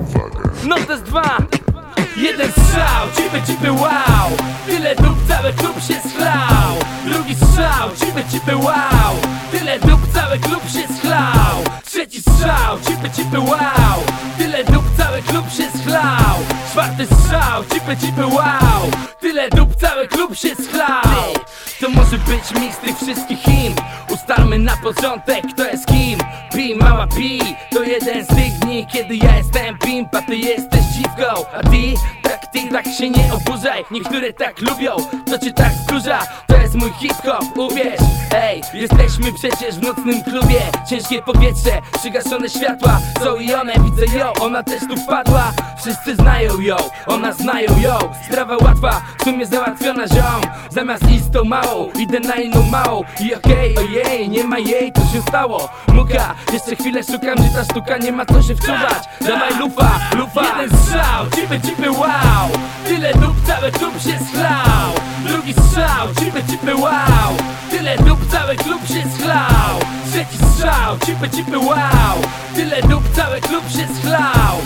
Uwaga. No to jest dwa. Jeden strzał, cipy cipy wow. Tyle dup, cały klub się schlał. Drugi strzał, cipy cipy wow. Tyle dup, cały klub się schlał. Trzeci strzał, cipy cipy wow. Tyle dup, cały klub się schlał. Czwarty strzał, cipy cipy wow. Tyle dup, cały klub się schlał. To może być miks tych wszystkich him. Ustalmy na początek, kto jest kim. Pi, mała pi, to jeden z dni Kiedy ja jestem pimp, a ty jesteś dziwką A ty, tak ty, tak się nie oburzaj Niektóre tak lubią, to cię tak wkurza To jest mój hip-hop, uwierz. Ej, jesteśmy przecież w nocnym klubie. Ciężkie powietrze, przygaszone światła. Są i one, widzę ją, ona też tu wpadła. Wszyscy znają ją, ona znają ją. Sprawa łatwa, w sumie załatwiona ziom. Zamiast iść z tą małą, idę na inną małą. I okej, ojej, nie ma jej, to się stało. Muka, jeszcze chwilę szukam, gdzie ta sztuka nie ma co się wczuwać. Dawaj lufa, lufa. Jeden strzał, cipy, cipy, wow. Tyle dup, cały klub się schlał. Drugi strzał, cipy, cipy, wow. Tyle dup, cały klub się schlał. Trzeci strzał, cipy, cipy, wow. Tyle dup, cały klub się schlał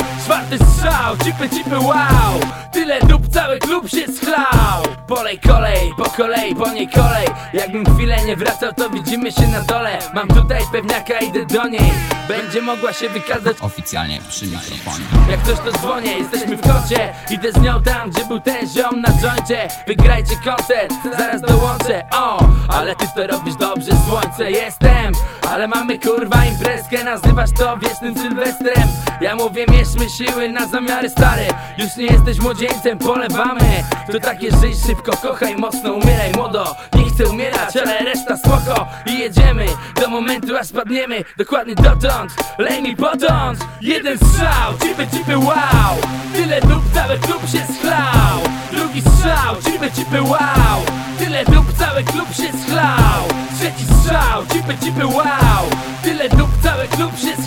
Czwarty strzał, cipy, cipy, wow. Tyle dup, cały klub się schlał Polej kolej, po kolei, po niej kolej. Jakbym chwilę nie wracał, to widzimy się na dole. Mam tutaj pewniaka, idę do niej. Będzie mogła się wykazać Oficjalnie przy mikrofonie. jak ktoś to dzwonię, jesteśmy w kocie. Idę z nią tam, gdzie był ten ziom na joincie. Wygrajcie koncert, zaraz dołączę O, ale ty to robisz dobrze, słońce jestem. Ale mamy kurwa imprezkę, nazywasz to wiecznym sylwestrem. Ja mówię, mieszmy siły na zamiary stary Już nie jesteś młodzieńcem, polewamy. To takie żyj szybko, kochaj mocno, umieraj młodo. Nie chcę umierać, ale reszta spoko. I jedziemy do momentu aż spadniemy. Dokładnie dotąd, lej mi potąd. Jeden strzał, cipy cipy wow. Tyle dup, cały klub się schlał. Drugi strzał, cipy cipy wow strzał, cipy wow! Tyle dup, cały klub się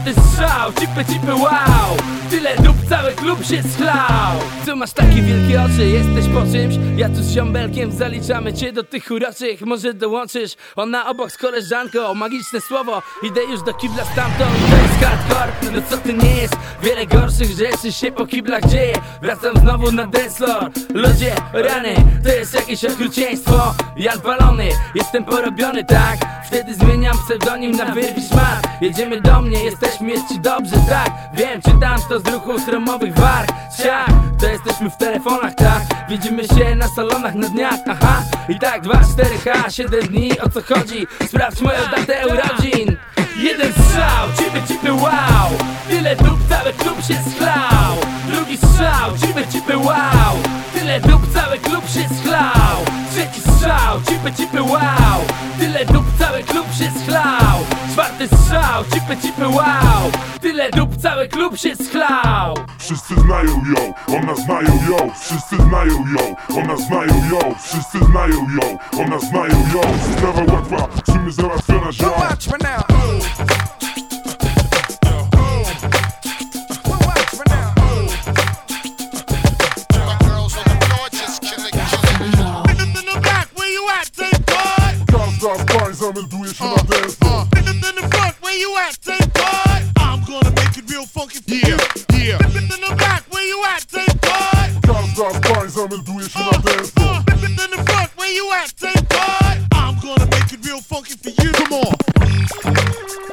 Czwarty strzał, cipy cipy wow. Tyle dup, cały klub się schlał. Co masz takie wielkie oczy, jesteś po czymś? Ja tu z ziombelkiem zaliczamy cię do tych uroczych. Może dołączysz, ona obok z koleżanką. Magiczne słowo, idę już do kibla stamtąd. To jest hardcore, no co ty nie jest? Wiele gorszych rzeczy się po kiblach dzieje. Wracam znowu na dance floor. Ludzie, rany, to jest jakieś okrucieństwo. Jan palony, jestem porobiony, tak? Wtedy zmieniam pseudonim na wyrwi szmat Jedziemy do mnie, jesteśmy, jest ci dobrze, tak? Wiem, czytam to z ruchu stromowych warg Siak, to jesteśmy w telefonach, tak? Widzimy się na salonach na dniach, aha. I tak, 2, 4, H, 7 dni, o co chodzi? Sprawdź moją datę urodzin. Jeden strzał, cipy, cipy, wow. Tyle dup, cały klub się schlał. Drugi strzał, cipy, cipy, wow. Tyle dup, cały klub się schlał strzał, cipy, cipy, wow. Tyle dup, cały klub się schlał. Czwarty strzał, cipy, cipy, wow. Tyle dup, cały klub się schlał. Wszyscy znają ją, ona znają ją. Wszyscy znają ją, ona znają ją. Wszyscy znają ją, ona znają ją. Sprawa łatwa, w sumie załatwiona ziom. Now. You at, take part? I'm gonna make it real funky for you. Yeah. In, in the back, where you at, take part? Każda z pań zamelduje się na dance floor. Uh, in, in the front, where you at, take part? I'm gonna make it real funky for you. Come on.